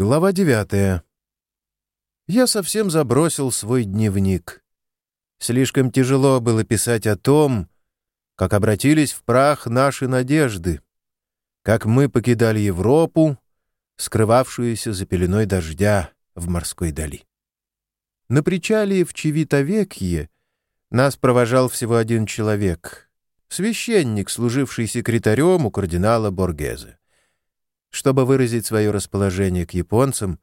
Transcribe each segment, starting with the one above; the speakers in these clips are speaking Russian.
Глава девятая. Я совсем забросил свой дневник. Слишком тяжело было писать о том, как обратились в прах наши надежды, как мы покидали Европу, скрывавшуюся за пеленой дождя в морской дали. На причале в Чевитовекье нас провожал всего один человек — священник, служивший секретарем у кардинала Боргезе. Чтобы выразить свое расположение к японцам,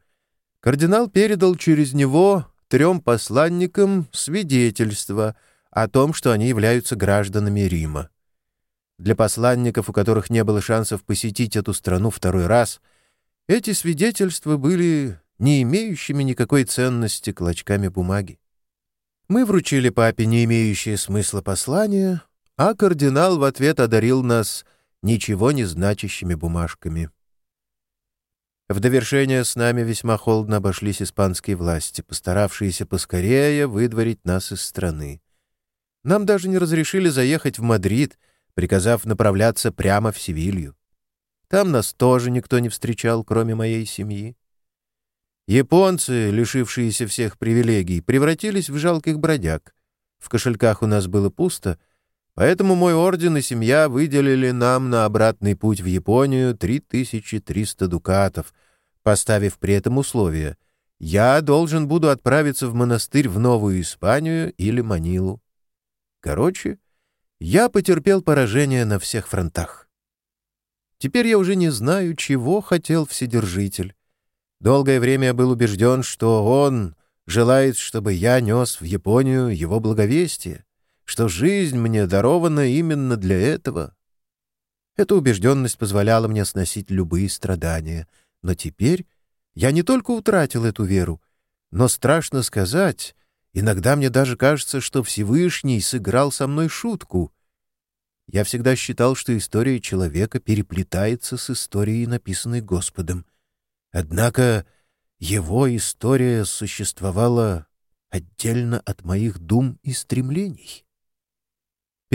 кардинал передал через него трем посланникам свидетельство о том, что они являются гражданами Рима. Для посланников, у которых не было шансов посетить эту страну второй раз, эти свидетельства были не имеющими никакой ценности клочками бумаги. Мы вручили папе не имеющее смысла послания, а кардинал в ответ одарил нас ничего не значащими бумажками. В довершение с нами весьма холодно обошлись испанские власти, постаравшиеся поскорее выдворить нас из страны. Нам даже не разрешили заехать в Мадрид, приказав направляться прямо в Севилью. Там нас тоже никто не встречал, кроме моей семьи. Японцы, лишившиеся всех привилегий, превратились в жалких бродяг. В кошельках у нас было пусто — Поэтому мой орден и семья выделили нам на обратный путь в Японию 3300 дукатов, поставив при этом условие «Я должен буду отправиться в монастырь в Новую Испанию или Манилу». Короче, я потерпел поражение на всех фронтах. Теперь я уже не знаю, чего хотел Вседержитель. Долгое время я был убежден, что он желает, чтобы я нес в Японию его благовестие что жизнь мне дарована именно для этого. Эта убежденность позволяла мне сносить любые страдания. Но теперь я не только утратил эту веру, но, страшно сказать, иногда мне даже кажется, что Всевышний сыграл со мной шутку. Я всегда считал, что история человека переплетается с историей, написанной Господом. Однако его история существовала отдельно от моих дум и стремлений.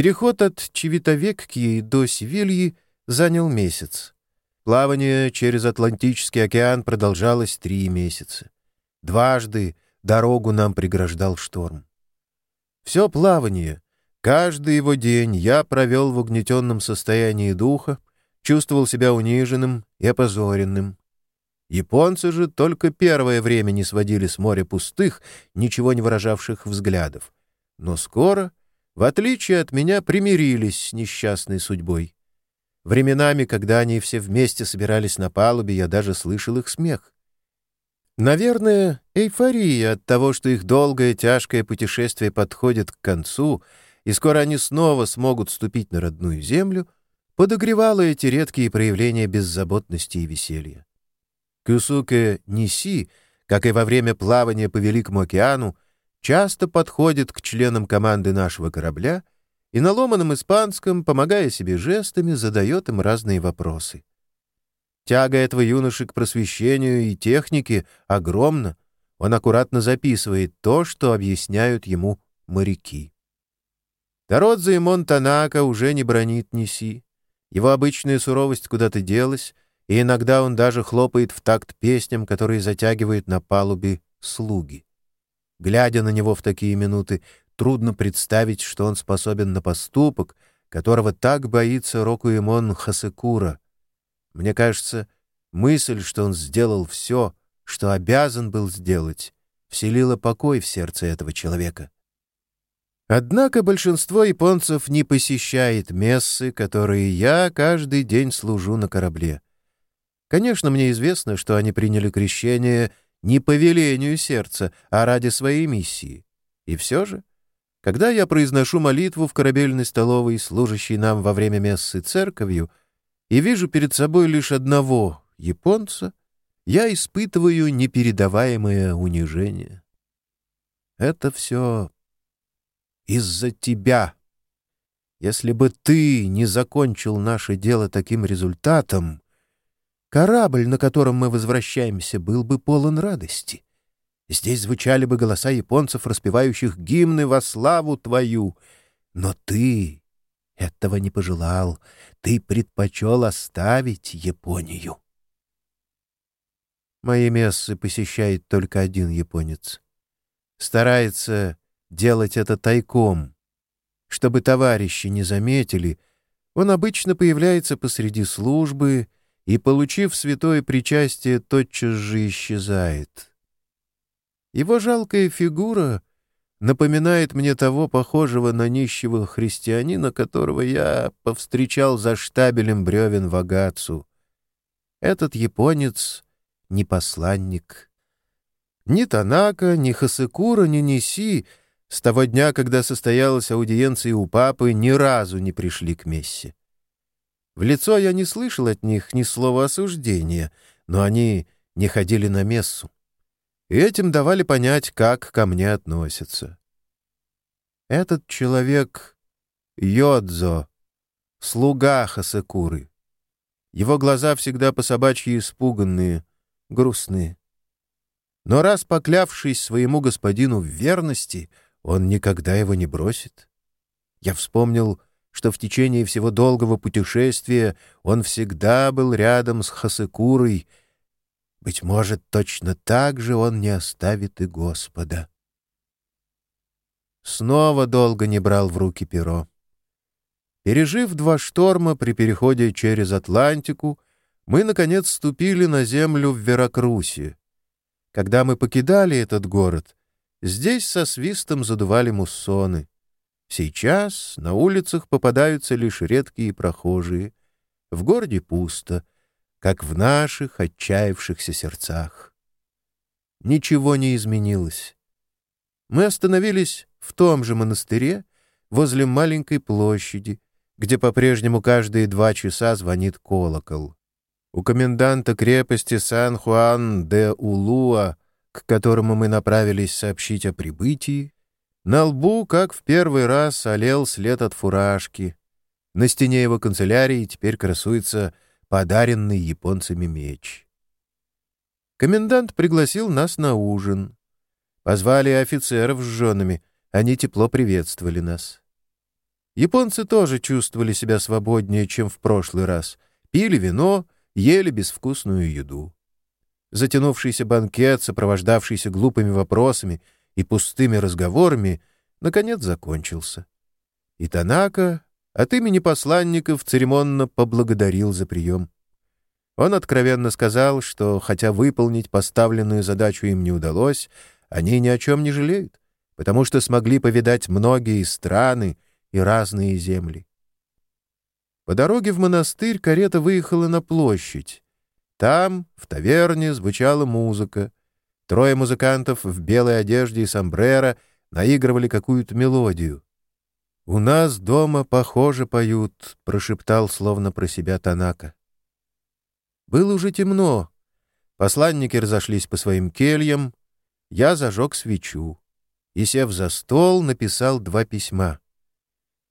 Переход от Чевитовекки до Севильи занял месяц. Плавание через Атлантический океан продолжалось три месяца. Дважды дорогу нам преграждал шторм. Все плавание, каждый его день я провел в угнетенном состоянии духа, чувствовал себя униженным и опозоренным. Японцы же только первое время не сводили с моря пустых, ничего не выражавших взглядов. Но скоро — в отличие от меня, примирились с несчастной судьбой. Временами, когда они все вместе собирались на палубе, я даже слышал их смех. Наверное, эйфория от того, что их долгое тяжкое путешествие подходит к концу, и скоро они снова смогут ступить на родную землю, подогревала эти редкие проявления беззаботности и веселья. Кюсуке Ниси, как и во время плавания по Великому океану, часто подходит к членам команды нашего корабля и на ломаном испанском, помогая себе жестами, задает им разные вопросы. Тяга этого юноши к просвещению и технике огромна. Он аккуратно записывает то, что объясняют ему моряки. Тародзе и Монтанака уже не бронит Неси. Его обычная суровость куда-то делась, и иногда он даже хлопает в такт песням, которые затягивают на палубе слуги. Глядя на него в такие минуты, трудно представить, что он способен на поступок, которого так боится Рокуэмон Хасекура. Мне кажется, мысль, что он сделал все, что обязан был сделать, вселила покой в сердце этого человека. Однако большинство японцев не посещает мессы, которые я каждый день служу на корабле. Конечно, мне известно, что они приняли крещение не по велению сердца, а ради своей миссии. И все же, когда я произношу молитву в корабельной столовой, служащей нам во время мессы церковью, и вижу перед собой лишь одного японца, я испытываю непередаваемое унижение. Это все из-за тебя. Если бы ты не закончил наше дело таким результатом, Корабль, на котором мы возвращаемся, был бы полон радости. Здесь звучали бы голоса японцев, распевающих гимны во славу твою. Но ты этого не пожелал. Ты предпочел оставить Японию. Мои мессы посещает только один японец. Старается делать это тайком. Чтобы товарищи не заметили, он обычно появляется посреди службы и, получив святое причастие, тотчас же исчезает. Его жалкая фигура напоминает мне того похожего на нищего христианина, которого я повстречал за штабелем бревен в Агацу. Этот японец — не посланник. Ни Танака, ни Хасекура, ни Ниси с того дня, когда состоялась аудиенция у папы, ни разу не пришли к мессе. В лицо я не слышал от них ни слова осуждения, но они не ходили на мессу и этим давали понять, как ко мне относятся. Этот человек — Йодзо, слуга Хасекуры. Его глаза всегда по-собачьи испуганные, грустные. Но раз поклявшись своему господину в верности, он никогда его не бросит. Я вспомнил, что в течение всего долгого путешествия он всегда был рядом с Хасекурой — быть может, точно так же он не оставит и Господа. Снова долго не брал в руки перо. Пережив два шторма при переходе через Атлантику, мы, наконец, ступили на землю в Веракрусе. Когда мы покидали этот город, здесь со свистом задували муссоны. Сейчас на улицах попадаются лишь редкие прохожие. В городе пусто — как в наших отчаявшихся сердцах. Ничего не изменилось. Мы остановились в том же монастыре, возле маленькой площади, где по-прежнему каждые два часа звонит колокол. У коменданта крепости Сан-Хуан-де-Улуа, к которому мы направились сообщить о прибытии, на лбу, как в первый раз, олел след от фуражки. На стене его канцелярии теперь красуется подаренный японцами меч. Комендант пригласил нас на ужин. Позвали офицеров с женами, они тепло приветствовали нас. Японцы тоже чувствовали себя свободнее, чем в прошлый раз. Пили вино, ели безвкусную еду. Затянувшийся банкет, сопровождавшийся глупыми вопросами и пустыми разговорами, наконец закончился. И Танака от имени посланников церемонно поблагодарил за прием. Он откровенно сказал, что, хотя выполнить поставленную задачу им не удалось, они ни о чем не жалеют, потому что смогли повидать многие страны и разные земли. По дороге в монастырь карета выехала на площадь. Там, в таверне, звучала музыка. Трое музыкантов в белой одежде и сомбреро наигрывали какую-то мелодию. «У нас дома, похоже, поют», — прошептал словно про себя Танака. Было уже темно. Посланники разошлись по своим кельям. Я зажег свечу и, сев за стол, написал два письма.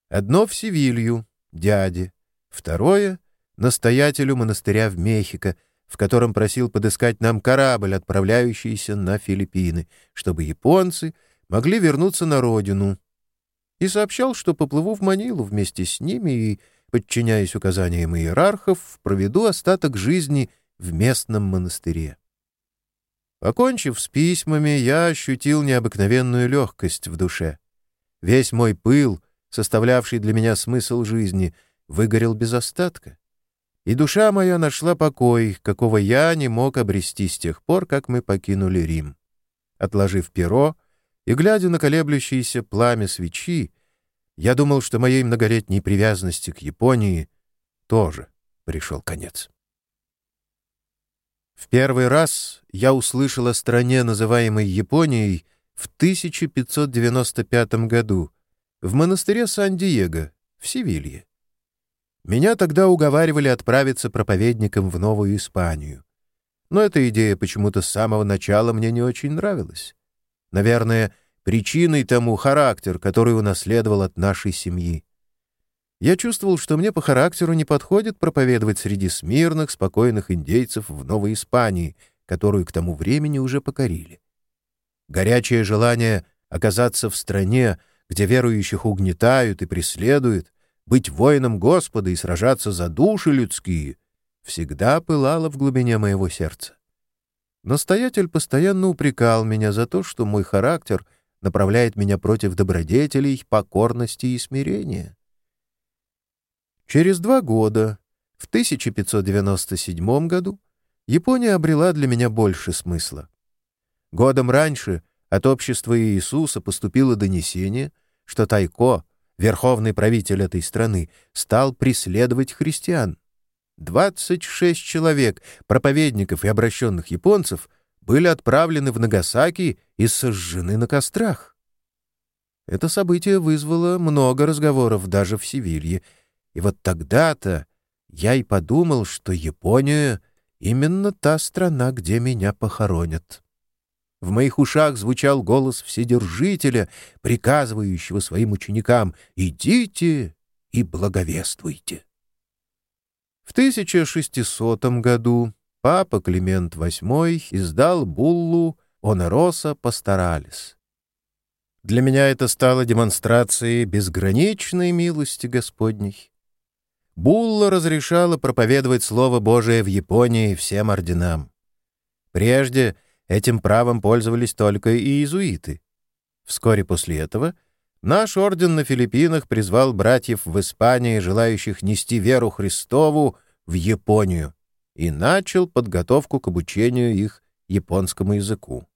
Одно в Севилью, дяде, второе — настоятелю монастыря в Мехико, в котором просил подыскать нам корабль, отправляющийся на Филиппины, чтобы японцы могли вернуться на родину — и сообщал, что поплыву в Манилу вместе с ними и, подчиняясь указаниям иерархов, проведу остаток жизни в местном монастыре. Покончив с письмами, я ощутил необыкновенную легкость в душе. Весь мой пыл, составлявший для меня смысл жизни, выгорел без остатка. И душа моя нашла покой, какого я не мог обрести с тех пор, как мы покинули Рим. Отложив перо, и, глядя на колеблющееся пламя свечи, я думал, что моей многолетней привязанности к Японии тоже пришел конец. В первый раз я услышал о стране, называемой Японией, в 1595 году в монастыре Сан-Диего в Севилье. Меня тогда уговаривали отправиться проповедником в Новую Испанию. Но эта идея почему-то с самого начала мне не очень нравилась. Наверное, причиной тому характер, который унаследовал от нашей семьи. Я чувствовал, что мне по характеру не подходит проповедовать среди смирных, спокойных индейцев в Новой Испании, которую к тому времени уже покорили. Горячее желание оказаться в стране, где верующих угнетают и преследуют, быть воином Господа и сражаться за души людские, всегда пылало в глубине моего сердца. Настоятель постоянно упрекал меня за то, что мой характер направляет меня против добродетелей, покорности и смирения. Через два года, в 1597 году, Япония обрела для меня больше смысла. Годом раньше от общества Иисуса поступило донесение, что Тайко, верховный правитель этой страны, стал преследовать христиан. 26 человек, проповедников и обращенных японцев, были отправлены в Нагасаки и сожжены на кострах. Это событие вызвало много разговоров даже в Севилье, и вот тогда-то я и подумал, что Япония — именно та страна, где меня похоронят. В моих ушах звучал голос Вседержителя, приказывающего своим ученикам «Идите и благовествуйте». В 1600 году папа Климент VIII издал буллу «Онороса постарались». Для меня это стало демонстрацией безграничной милости Господней. Булла разрешала проповедовать Слово Божие в Японии всем орденам. Прежде — Этим правом пользовались только и иезуиты. Вскоре после этого наш орден на Филиппинах призвал братьев в Испании, желающих нести веру Христову, в Японию и начал подготовку к обучению их японскому языку.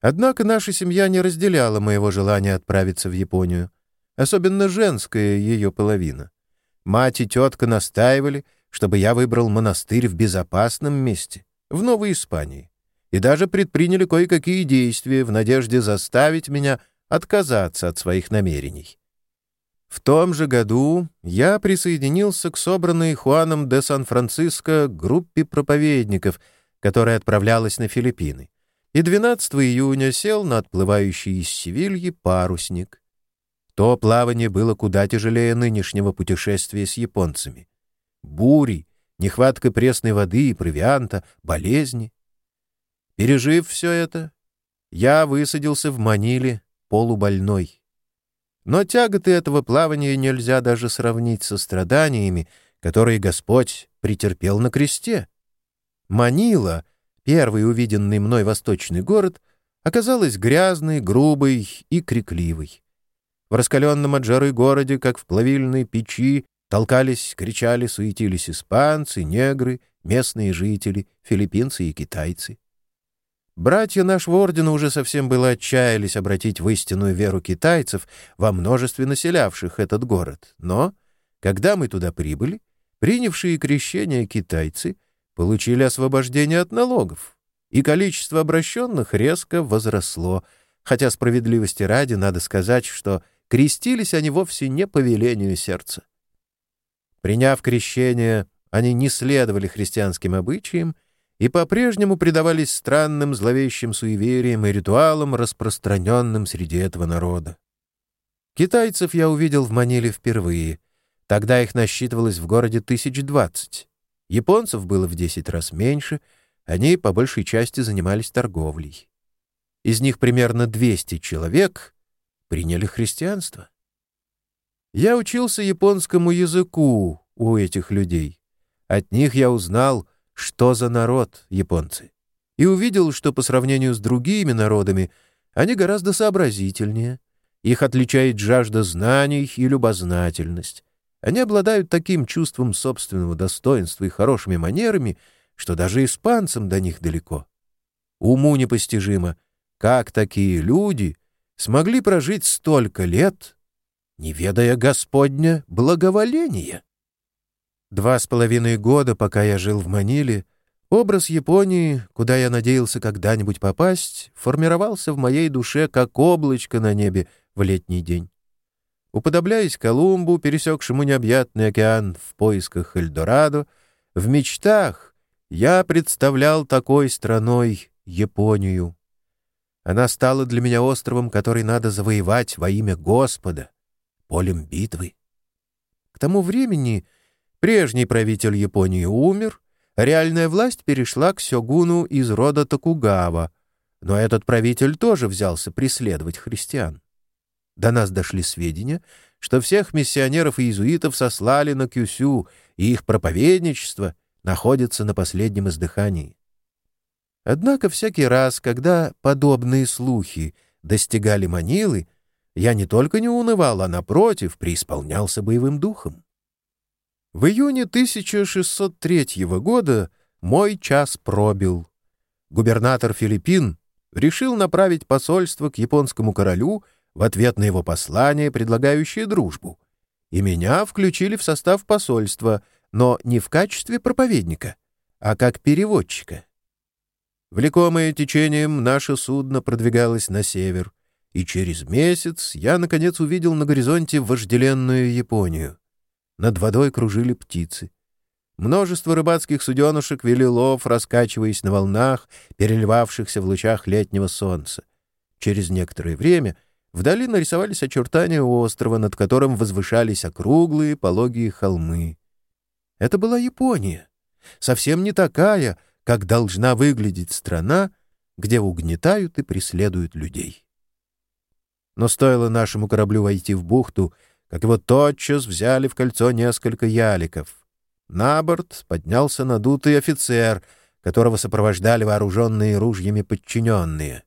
Однако наша семья не разделяла моего желания отправиться в Японию, особенно женская ее половина. Мать и тетка настаивали, чтобы я выбрал монастырь в безопасном месте, в Новой Испании и даже предприняли кое-какие действия в надежде заставить меня отказаться от своих намерений. В том же году я присоединился к собранной Хуаном де Сан-Франциско группе проповедников, которая отправлялась на Филиппины, и 12 июня сел на отплывающий из Севильи парусник. То плавание было куда тяжелее нынешнего путешествия с японцами. Бури, нехватка пресной воды и провианта, болезни — Пережив все это, я высадился в Маниле полубольной. Но тяготы этого плавания нельзя даже сравнить со страданиями, которые Господь претерпел на кресте. Манила, первый увиденный мной восточный город, оказалась грязной, грубой и крикливой. В раскаленном от жары городе, как в плавильной печи, толкались, кричали, суетились испанцы, негры, местные жители, филиппинцы и китайцы. Братья нашего ордена уже совсем было отчаялись обратить в истинную веру китайцев, во множестве населявших этот город. Но, когда мы туда прибыли, принявшие крещение китайцы получили освобождение от налогов, и количество обращенных резко возросло, хотя справедливости ради надо сказать, что крестились они вовсе не по велению сердца. Приняв крещение, они не следовали христианским обычаям и по-прежнему предавались странным зловещим суевериям и ритуалам, распространенным среди этого народа. Китайцев я увидел в Маниле впервые. Тогда их насчитывалось в городе тысяч двадцать. Японцев было в десять раз меньше, они по большей части занимались торговлей. Из них примерно 200 человек приняли христианство. Я учился японскому языку у этих людей. От них я узнал — что за народ японцы, и увидел, что по сравнению с другими народами они гораздо сообразительнее. Их отличает жажда знаний и любознательность. Они обладают таким чувством собственного достоинства и хорошими манерами, что даже испанцам до них далеко. Уму непостижимо, как такие люди смогли прожить столько лет, не ведая Господня благоволения. Два с половиной года, пока я жил в Маниле, образ Японии, куда я надеялся когда-нибудь попасть, формировался в моей душе как облачко на небе в летний день. Уподобляясь Колумбу, пересекшему необъятный океан в поисках Эльдорадо, в мечтах я представлял такой страной Японию. Она стала для меня островом, который надо завоевать во имя Господа, полем битвы. К тому времени Прежний правитель Японии умер, реальная власть перешла к сёгуну из рода Токугава, но этот правитель тоже взялся преследовать христиан. До нас дошли сведения, что всех миссионеров и иезуитов сослали на Кюсю, и их проповедничество находится на последнем издыхании. Однако всякий раз, когда подобные слухи достигали Манилы, я не только не унывал, а, напротив, преисполнялся боевым духом. В июне 1603 года мой час пробил. Губернатор Филиппин решил направить посольство к японскому королю в ответ на его послание, предлагающее дружбу. И меня включили в состав посольства, но не в качестве проповедника, а как переводчика. Влекомое течением, наше судно продвигалось на север, и через месяц я, наконец, увидел на горизонте вожделенную Японию. Над водой кружили птицы. Множество рыбацких суденушек вели лов, раскачиваясь на волнах, переливавшихся в лучах летнего солнца. Через некоторое время вдали нарисовались очертания острова, над которым возвышались округлые пологие холмы. Это была Япония, совсем не такая, как должна выглядеть страна, где угнетают и преследуют людей. Но стоило нашему кораблю войти в бухту, как его тотчас взяли в кольцо несколько яликов. На борт поднялся надутый офицер, которого сопровождали вооруженные ружьями подчиненные.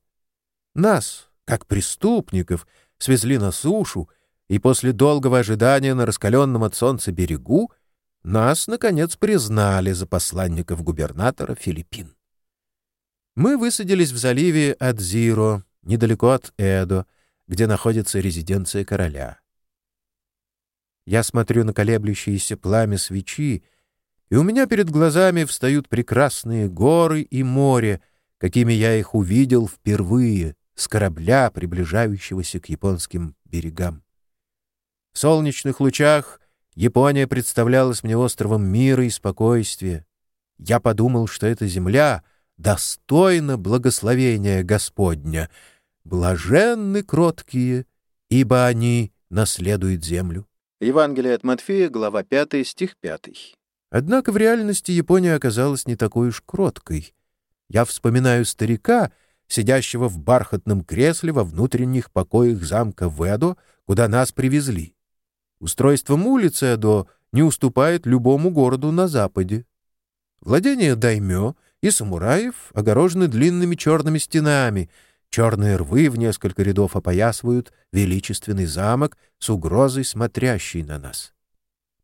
Нас, как преступников, свезли на сушу, и после долгого ожидания на раскаленном от солнца берегу нас, наконец, признали за посланников губернатора Филиппин. Мы высадились в заливе Адзиро, недалеко от Эдо, где находится резиденция короля. Я смотрю на колеблющееся пламя свечи, и у меня перед глазами встают прекрасные горы и море, какими я их увидел впервые с корабля, приближающегося к японским берегам. В солнечных лучах Япония представлялась мне островом мира и спокойствия. Я подумал, что эта земля достойна благословения Господня. Блаженны кроткие, ибо они наследуют землю. Евангелие от Матфея, глава 5, стих 5. Однако в реальности Япония оказалась не такой уж кроткой. Я вспоминаю старика, сидящего в бархатном кресле во внутренних покоях замка Ведо, куда нас привезли. Устройством улицы Эдо не уступает любому городу на западе. Владения даймё и самураев огорожены длинными черными стенами — Черные рвы в несколько рядов опоясывают величественный замок с угрозой, смотрящей на нас.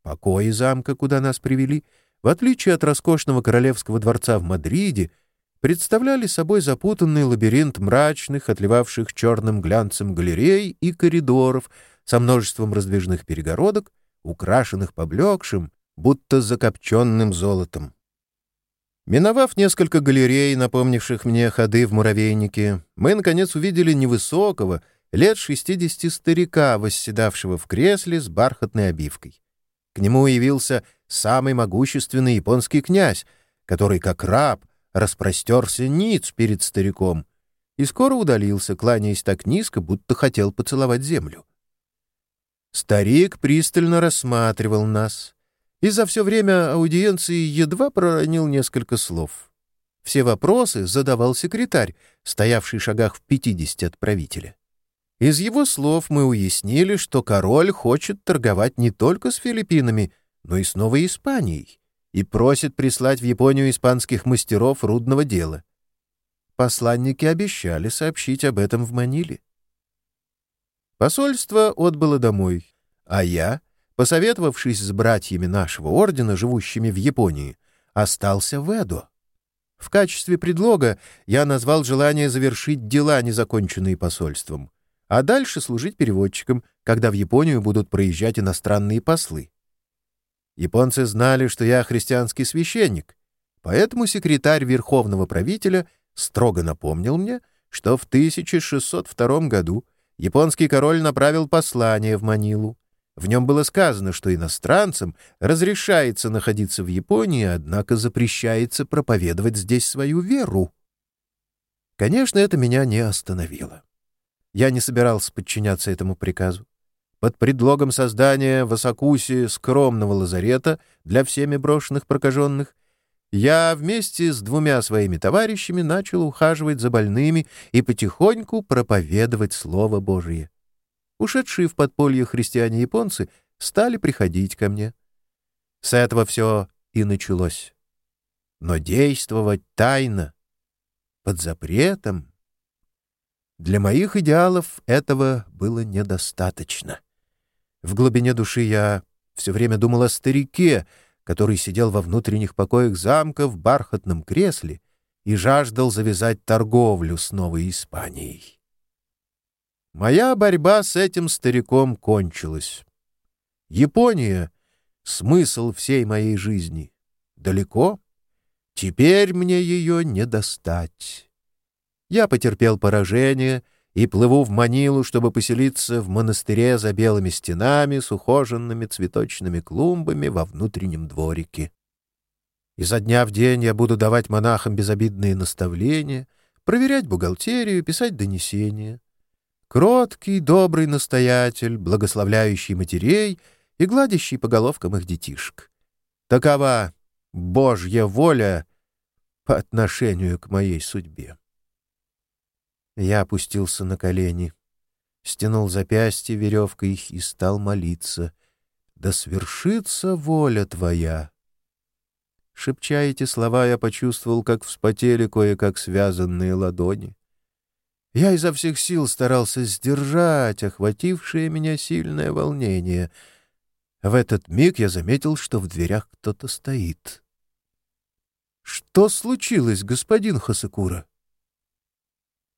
Покои замка, куда нас привели, в отличие от роскошного королевского дворца в Мадриде, представляли собой запутанный лабиринт мрачных, отливавших черным глянцем галерей и коридоров со множеством раздвижных перегородок, украшенных поблекшим, будто закопченным золотом. Миновав несколько галерей, напомнивших мне ходы в муравейнике, мы, наконец, увидели невысокого, лет шестидесяти старика, восседавшего в кресле с бархатной обивкой. К нему явился самый могущественный японский князь, который, как раб, распростерся ниц перед стариком и скоро удалился, кланяясь так низко, будто хотел поцеловать землю. Старик пристально рассматривал нас — и за все время аудиенции едва проронил несколько слов. Все вопросы задавал секретарь, стоявший в шагах в пятидесяти от правителя. Из его слов мы уяснили, что король хочет торговать не только с Филиппинами, но и с Новой Испанией, и просит прислать в Японию испанских мастеров рудного дела. Посланники обещали сообщить об этом в Маниле. Посольство отбыло домой, а я — посоветовавшись с братьями нашего ордена, живущими в Японии, остался в Эдо. В качестве предлога я назвал желание завершить дела, незаконченные посольством, а дальше служить переводчиком, когда в Японию будут проезжать иностранные послы. Японцы знали, что я христианский священник, поэтому секретарь верховного правителя строго напомнил мне, что в 1602 году японский король направил послание в Манилу, в нем было сказано, что иностранцам разрешается находиться в Японии, однако запрещается проповедовать здесь свою веру. Конечно, это меня не остановило. Я не собирался подчиняться этому приказу. Под предлогом создания в Асакусе скромного лазарета для всеми брошенных прокаженных я вместе с двумя своими товарищами начал ухаживать за больными и потихоньку проповедовать Слово Божие. Ушедшие в подполье христиане-японцы стали приходить ко мне. С этого все и началось. Но действовать тайно под запретом. Для моих идеалов этого было недостаточно. В глубине души я все время думал о старике, который сидел во внутренних покоях замка в бархатном кресле и жаждал завязать торговлю с Новой Испанией. Моя борьба с этим стариком кончилась. Япония — смысл всей моей жизни. Далеко? Теперь мне ее не достать. Я потерпел поражение и плыву в Манилу, чтобы поселиться в монастыре за белыми стенами с ухоженными цветочными клумбами во внутреннем дворике. Изо дня в день я буду давать монахам безобидные наставления, проверять бухгалтерию, писать донесения. Кроткий, добрый настоятель, благословляющий матерей и гладящий по головкам их детишек. Такова Божья воля по отношению к моей судьбе. Я опустился на колени, стянул запястье веревкой и стал молиться. «Да свершится воля Твоя!» Шепча эти слова, я почувствовал, как вспотели кое-как связанные ладони. Я изо всех сил старался сдержать охватившее меня сильное волнение. В этот миг я заметил, что в дверях кто-то стоит. «Что случилось, господин Хасакура?»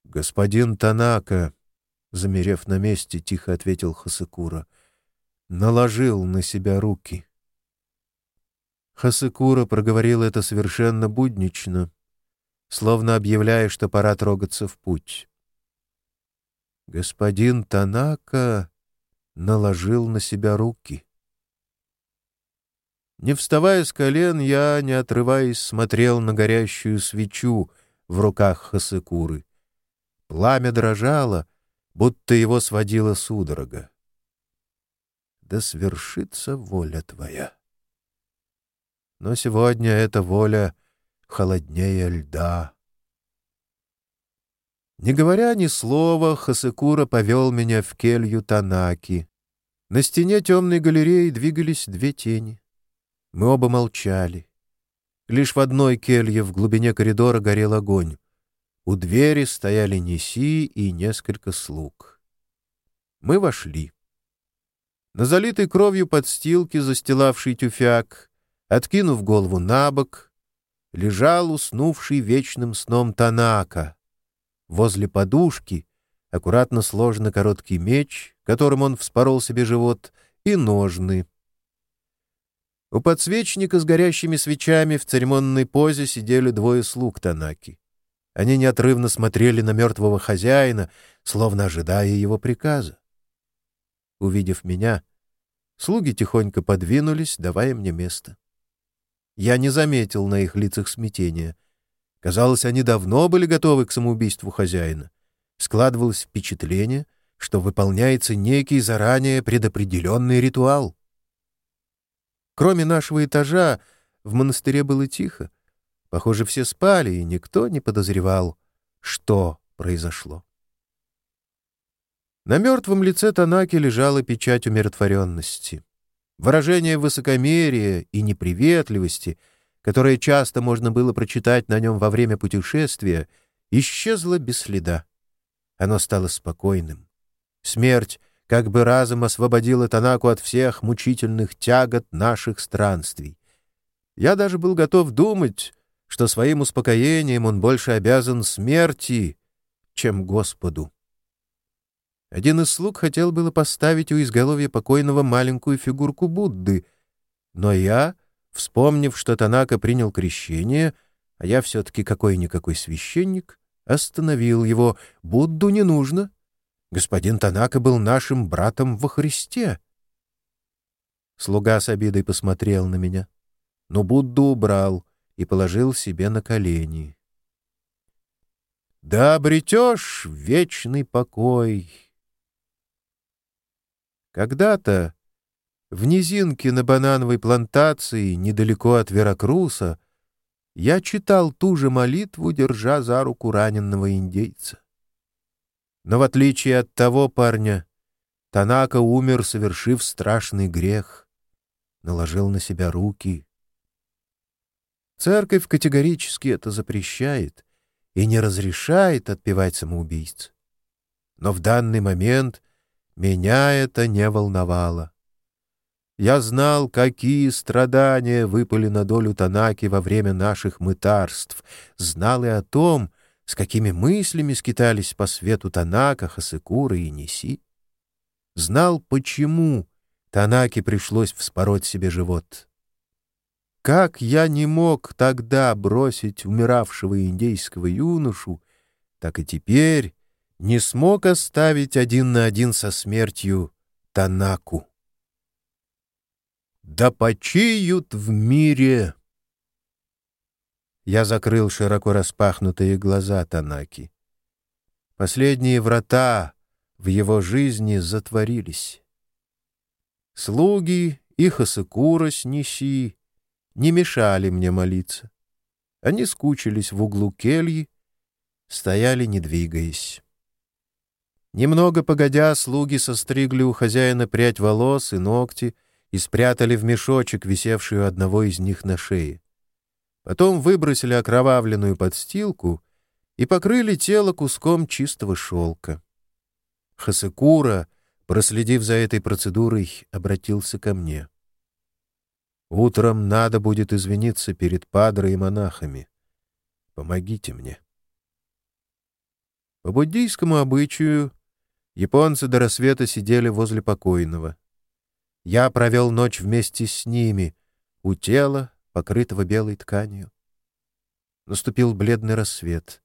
«Господин Танака», — замерев на месте, тихо ответил Хасакура, — наложил на себя руки. Хасакура проговорил это совершенно буднично, словно объявляя, что пора трогаться в путь. Господин Танака наложил на себя руки. Не вставая с колен, я, не отрываясь, смотрел на горящую свечу в руках Хасыкуры. Пламя дрожало, будто его сводила судорога. Да свершится воля твоя. Но сегодня эта воля холоднее льда. Не говоря ни слова, Хасыкура повел меня в келью Танаки. На стене темной галереи двигались две тени. Мы оба молчали. Лишь в одной келье в глубине коридора горел огонь. У двери стояли Неси и несколько слуг. Мы вошли. На залитой кровью подстилке, застилавший тюфяк, откинув голову на бок, лежал уснувший вечным сном Танака. Возле подушки аккуратно сложен короткий меч, которым он вспорол себе живот, и ножны — у подсвечника с горящими свечами в церемонной позе сидели двое слуг Танаки. Они неотрывно смотрели на мертвого хозяина, словно ожидая его приказа. Увидев меня, слуги тихонько подвинулись, давая мне место. Я не заметил на их лицах смятения. Казалось, они давно были готовы к самоубийству хозяина. Складывалось впечатление, что выполняется некий заранее предопределенный ритуал. Кроме нашего этажа, в монастыре было тихо. Похоже, все спали, и никто не подозревал, что произошло. На мертвом лице Танаки лежала печать умиротворенности. Выражение высокомерия и неприветливости, которое часто можно было прочитать на нем во время путешествия, исчезло без следа. Оно стало спокойным. Смерть как бы разом освободила Танаку от всех мучительных тягот наших странствий. Я даже был готов думать, что своим успокоением он больше обязан смерти, чем Господу. Один из слуг хотел было поставить у изголовья покойного маленькую фигурку Будды, но я, вспомнив, что Танака принял крещение, а я все-таки какой-никакой священник, остановил его. Будду не нужно. Господин Танака был нашим братом во Христе. Слуга с обидой посмотрел на меня, но Будду убрал и положил себе на колени. «Да обретешь вечный покой!» Когда-то в низинке на банановой плантации, недалеко от Веракруса, я читал ту же молитву, держа за руку раненного индейца. Но в отличие от того парня, Танака умер, совершив страшный грех, наложил на себя руки. Церковь категорически это запрещает, и не разрешает отпевать самоубийц. Но в данный момент меня это не волновало. Я знал, какие страдания выпали на долю Танаки во время наших мытарств, знал и о том, с какими мыслями скитались по свету Танака, Хасекура и Неси. Знал, почему Танаке пришлось вспороть себе живот. Как я не мог тогда бросить умиравшего индейского юношу, так и теперь не смог оставить один на один со смертью Танаку. Да почиют в мире! Я закрыл широко распахнутые глаза Танаки. Последние врата в его жизни затворились. Слуги и Хасакура с не мешали мне молиться. Они скучились в углу кельи, стояли, не двигаясь. Немного погодя, слуги состригли у хозяина прядь волос и ногти и спрятали в мешочек, висевший у одного из них на шее. Потом выбросили окровавленную подстилку и покрыли тело куском чистого шелка. Хасекура, проследив за этой процедурой, обратился ко мне. «Утром надо будет извиниться перед падре и монахами. Помогите мне». По буддийскому обычаю японцы до рассвета сидели возле покойного. Я провел ночь вместе с ними, у тела, покрытого белой тканью. Наступил бледный рассвет.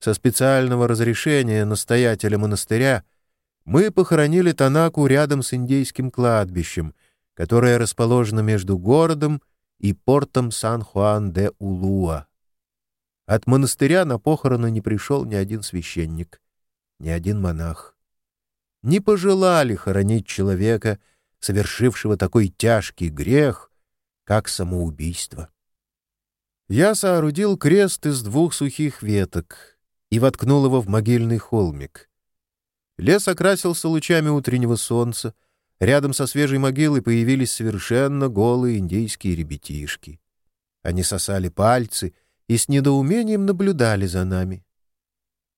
Со специального разрешения настоятеля монастыря мы похоронили Танаку рядом с индейским кладбищем, которое расположено между городом и портом Сан-Хуан-де-Улуа. От монастыря на похороны не пришел ни один священник, ни один монах. Не пожелали хоронить человека, совершившего такой тяжкий грех, как самоубийство. Я соорудил крест из двух сухих веток и воткнул его в могильный холмик. Лес окрасился лучами утреннего солнца, рядом со свежей могилой появились совершенно голые индейские ребятишки. Они сосали пальцы и с недоумением наблюдали за нами.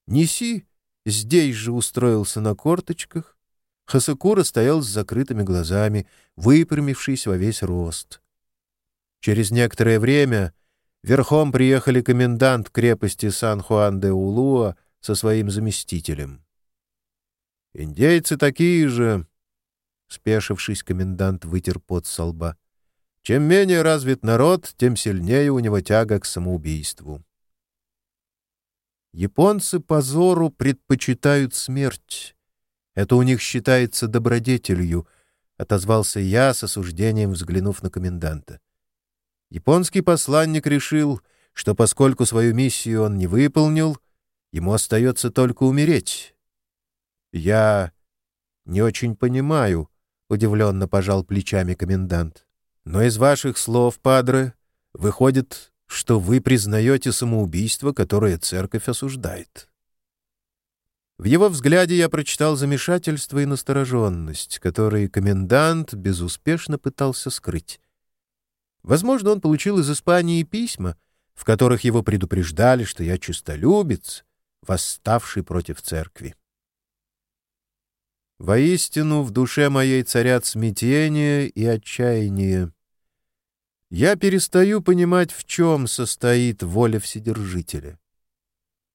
Неси здесь же устроился на корточках. Хасакура стоял с закрытыми глазами, выпрямившись во весь рост. Через некоторое время Верхом приехали комендант крепости Сан-Хуан-де-Улуа со своим заместителем. «Индейцы такие же», — спешившись, комендант вытер пот со лба. «Чем менее развит народ, тем сильнее у него тяга к самоубийству». Японцы позору предпочитают смерть. Это у них считается добродетелью, — отозвался я с осуждением, взглянув на коменданта. Японский посланник решил, что поскольку свою миссию он не выполнил, ему остается только умереть. «Я не очень понимаю», — удивленно пожал плечами комендант. «Но из ваших слов, падре, выходит, что вы признаете самоубийство, которое церковь осуждает». В его взгляде я прочитал замешательство и настороженность, которые комендант безуспешно пытался скрыть. Возможно, он получил из Испании письма, в которых его предупреждали, что я честолюбец, восставший против церкви. Воистину, в душе моей царят смятение и отчаяние. Я перестаю понимать, в чем состоит воля Вседержителя.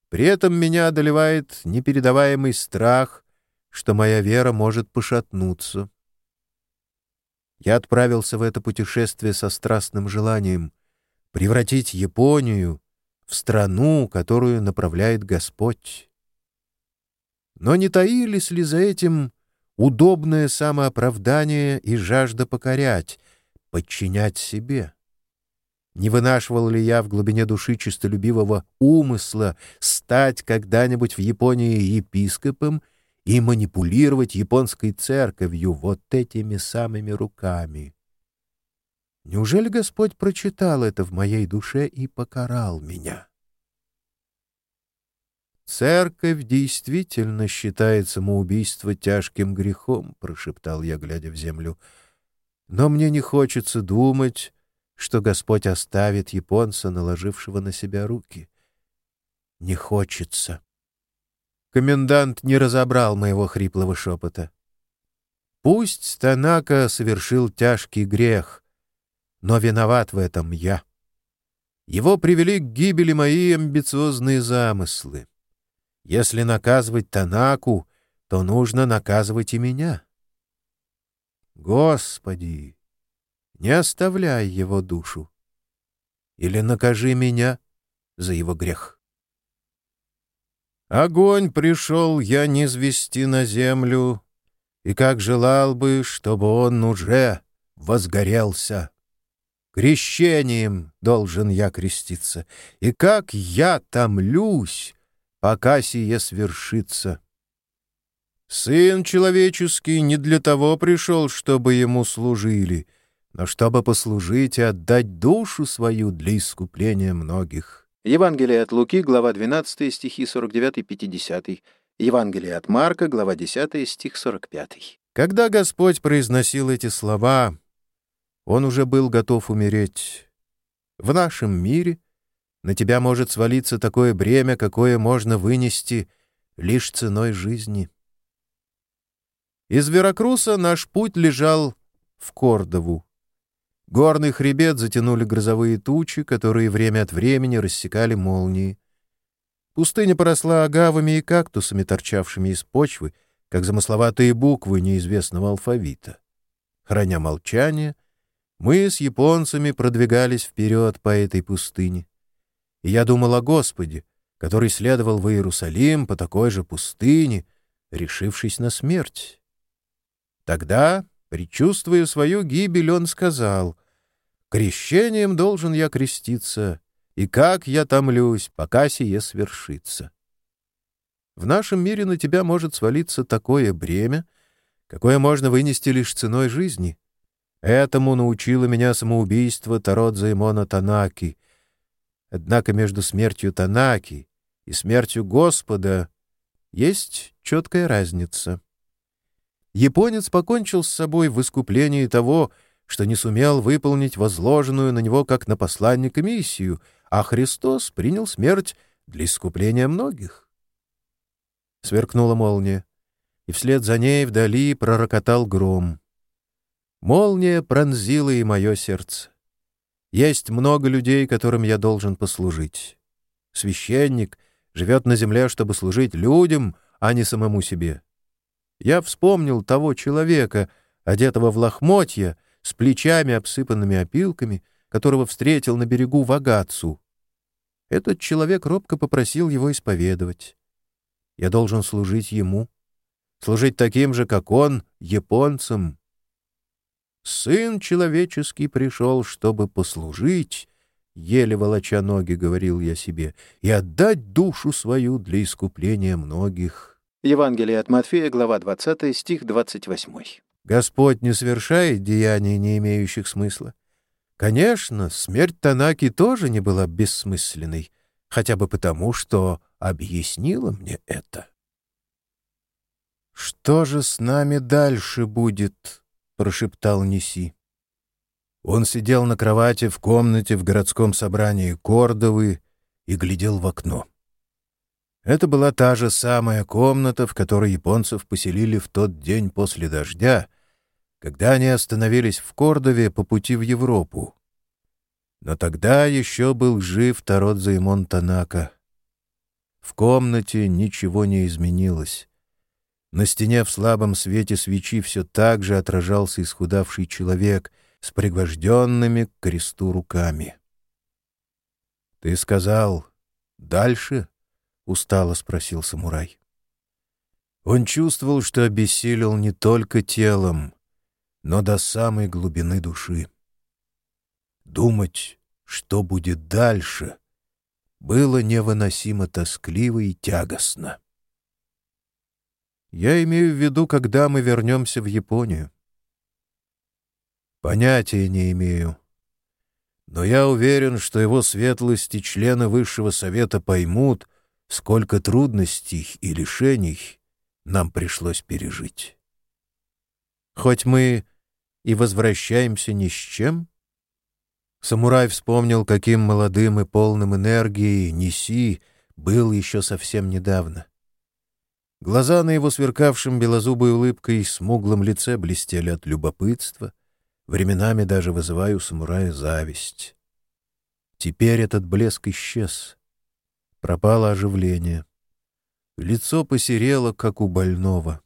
При этом меня одолевает непередаваемый страх, что моя вера может пошатнуться. Я отправился в это путешествие со страстным желанием превратить Японию в страну, которую направляет Господь. Но не таились ли за этим удобное самооправдание и жажда покорять, подчинять себе? Не вынашивал ли я в глубине души честолюбивого умысла стать когда-нибудь в Японии епископом — и манипулировать японской церковью вот этими самыми руками. Неужели Господь прочитал это в моей душе и покарал меня? «Церковь действительно считает самоубийство тяжким грехом», — прошептал я, глядя в землю. «Но мне не хочется думать, что Господь оставит японца, наложившего на себя руки. не хочется. Комендант не разобрал моего хриплого шепота. Пусть Танака совершил тяжкий грех, но виноват в этом я. Его привели к гибели мои амбициозные замыслы. Если наказывать Танаку, то нужно наказывать и меня. Господи, не оставляй его душу. Или накажи меня за его грех. Огонь пришел я не звести на землю, и как желал бы, чтобы он уже возгорелся. Крещением должен я креститься, и как я томлюсь, пока сие свершится. Сын человеческий не для того пришел, чтобы ему служили, но чтобы послужить и отдать душу свою для искупления многих. Евангелие от Луки, глава 12, стихи 49-50. Евангелие от Марка, глава 10, стих 45. Когда Господь произносил эти слова, Он уже был готов умереть. В нашем мире на тебя может свалиться такое бремя, какое можно вынести лишь ценой жизни. Из Веракруса наш путь лежал в Кордову. Горный хребет затянули грозовые тучи, которые время от времени рассекали молнии. Пустыня поросла агавами и кактусами, торчавшими из почвы, как замысловатые буквы неизвестного алфавита. Храня молчание, мы с японцами продвигались вперед по этой пустыне. И я думал о Господе, который следовал в Иерусалим по такой же пустыне, решившись на смерть. Тогда, предчувствуя свою гибель, он сказал, «Крещением должен я креститься, и как я томлюсь, пока сие свершится». В нашем мире на тебя может свалиться такое бремя, какое можно вынести лишь ценой жизни. Этому научило меня самоубийство Тародза Имона Танаки. Однако между смертью Танаки и смертью Господа есть четкая разница. Японец покончил с собой в искуплении того, что не сумел выполнить возложенную на него как на посланника миссию, а Христос принял смерть для искупления многих. Сверкнула молния, и вслед за ней вдали пророкотал гром. Молния пронзила и мое сердце. Есть много людей, которым я должен послужить. Священник живет на земле, чтобы служить людям, а не самому себе. Я вспомнил того человека, одетого в лохмотья, с плечами, обсыпанными опилками, которого встретил на берегу Вагацу. Этот человек робко попросил его исповедовать. Я должен служить ему, служить таким же, как он, японцам. Сын человеческий пришел, чтобы послужить, еле волоча ноги, говорил я себе, и отдать душу свою для искупления многих. Евангелие от Матфея, глава 20, стих 28. Господь не совершает деяний, не имеющих смысла. Конечно, смерть Танаки тоже не была бессмысленной, хотя бы потому, что объяснила мне это. «Что же с нами дальше будет?» — прошептал Неси. Он сидел на кровати в комнате в городском собрании Кордовы и глядел в окно. Это была та же самая комната, в которой японцев поселили в тот день после дождя, когда они остановились в Кордове по пути в Европу. Но тогда еще был жив Тародза Имон Танака. В комнате ничего не изменилось. На стене в слабом свете свечи все так же отражался исхудавший человек с пригвожденными к кресту руками. — Ты сказал «дальше»? — устало спросил самурай. Он чувствовал, что обессилел не только телом, но до самой глубины души. Думать, что будет дальше, было невыносимо тоскливо и тягостно. Я имею в виду, когда мы вернемся в Японию. Понятия не имею. Но я уверен, что его светлость и члены Высшего Совета поймут — сколько трудностей и лишений нам пришлось пережить. Хоть мы и возвращаемся ни с чем, самурай вспомнил, каким молодым и полным энергии Неси был еще совсем недавно. Глаза на его сверкавшем белозубой улыбкой и смуглом лице блестели от любопытства, временами даже вызывая у самурая зависть. Теперь этот блеск исчез. Пропало оживление. Лицо посерело, как у больного.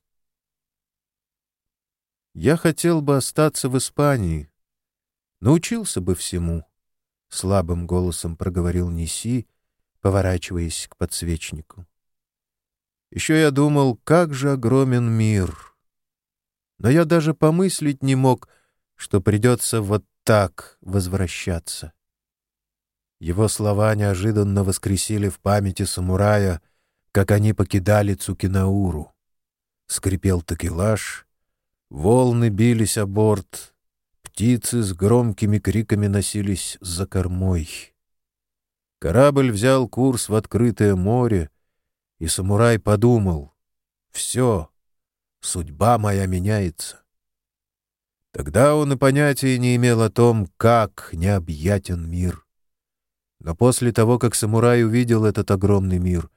Я хотел бы остаться в Испании. Научился бы всему. Слабым голосом проговорил Неси, поворачиваясь к подсвечнику. Еще я думал, как же огромен мир. Но я даже помыслить не мог, что придется вот так возвращаться. Его слова неожиданно воскресили в памяти самурая, как они покидали Цукинауру. Скрипел такелаж, волны бились о борт, птицы с громкими криками носились за кормой. Корабль взял курс в открытое море, и самурай подумал «Все, судьба моя меняется». Тогда он и понятия не имел о том, как необъятен мир. Но после того, как самурай увидел этот огромный мир,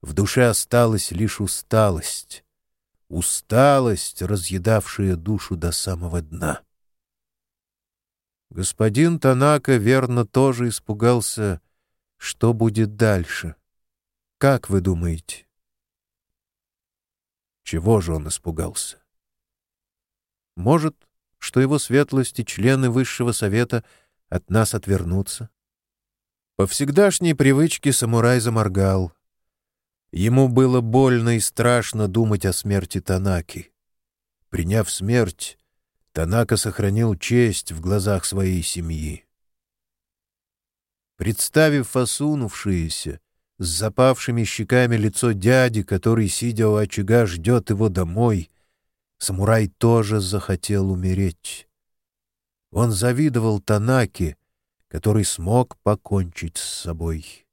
в душе осталась лишь усталость. Усталость, разъедавшая душу до самого дна. Господин Танака верно тоже испугался, что будет дальше. Как вы думаете? Чего же он испугался? Может, что его светлости, члены Высшего Совета, от нас отвернутся? По всегдашней привычке самурай заморгал. Ему было больно и страшно думать о смерти Танаки. Приняв смерть, Танака сохранил честь в глазах своей семьи. Представив осунувшееся, с запавшими щеками лицо дяди, который, сидя у очага, ждет его домой, самурай тоже захотел умереть. Он завидовал Танаке, который смог покончить с собой.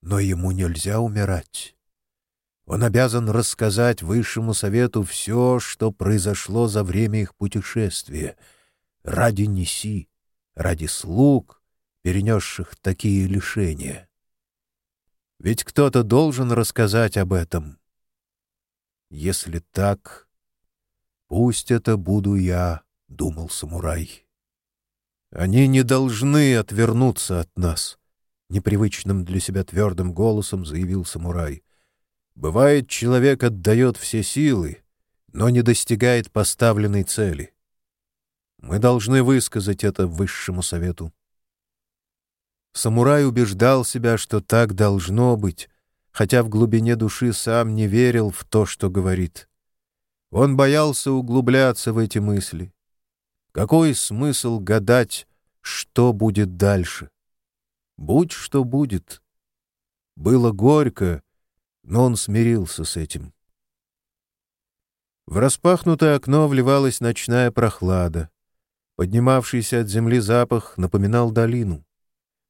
Но ему нельзя умирать. Он обязан рассказать Высшему Совету все, что произошло за время их путешествия, ради Неси, ради слуг, перенесших такие лишения. Ведь кто-то должен рассказать об этом. Если так, пусть это буду я, — думал самурай. Они не должны отвернуться от нас, — непривычным для себя твердым голосом заявил самурай. Бывает, человек отдает все силы, но не достигает поставленной цели. Мы должны высказать это высшему совету. Самурай убеждал себя, что так должно быть, хотя в глубине души сам не верил в то, что говорит. Он боялся углубляться в эти мысли. Какой смысл гадать, что будет дальше? Будь что будет. Было горько, но он смирился с этим. В распахнутое окно вливалась ночная прохлада. Поднимавшийся от земли запах напоминал долину.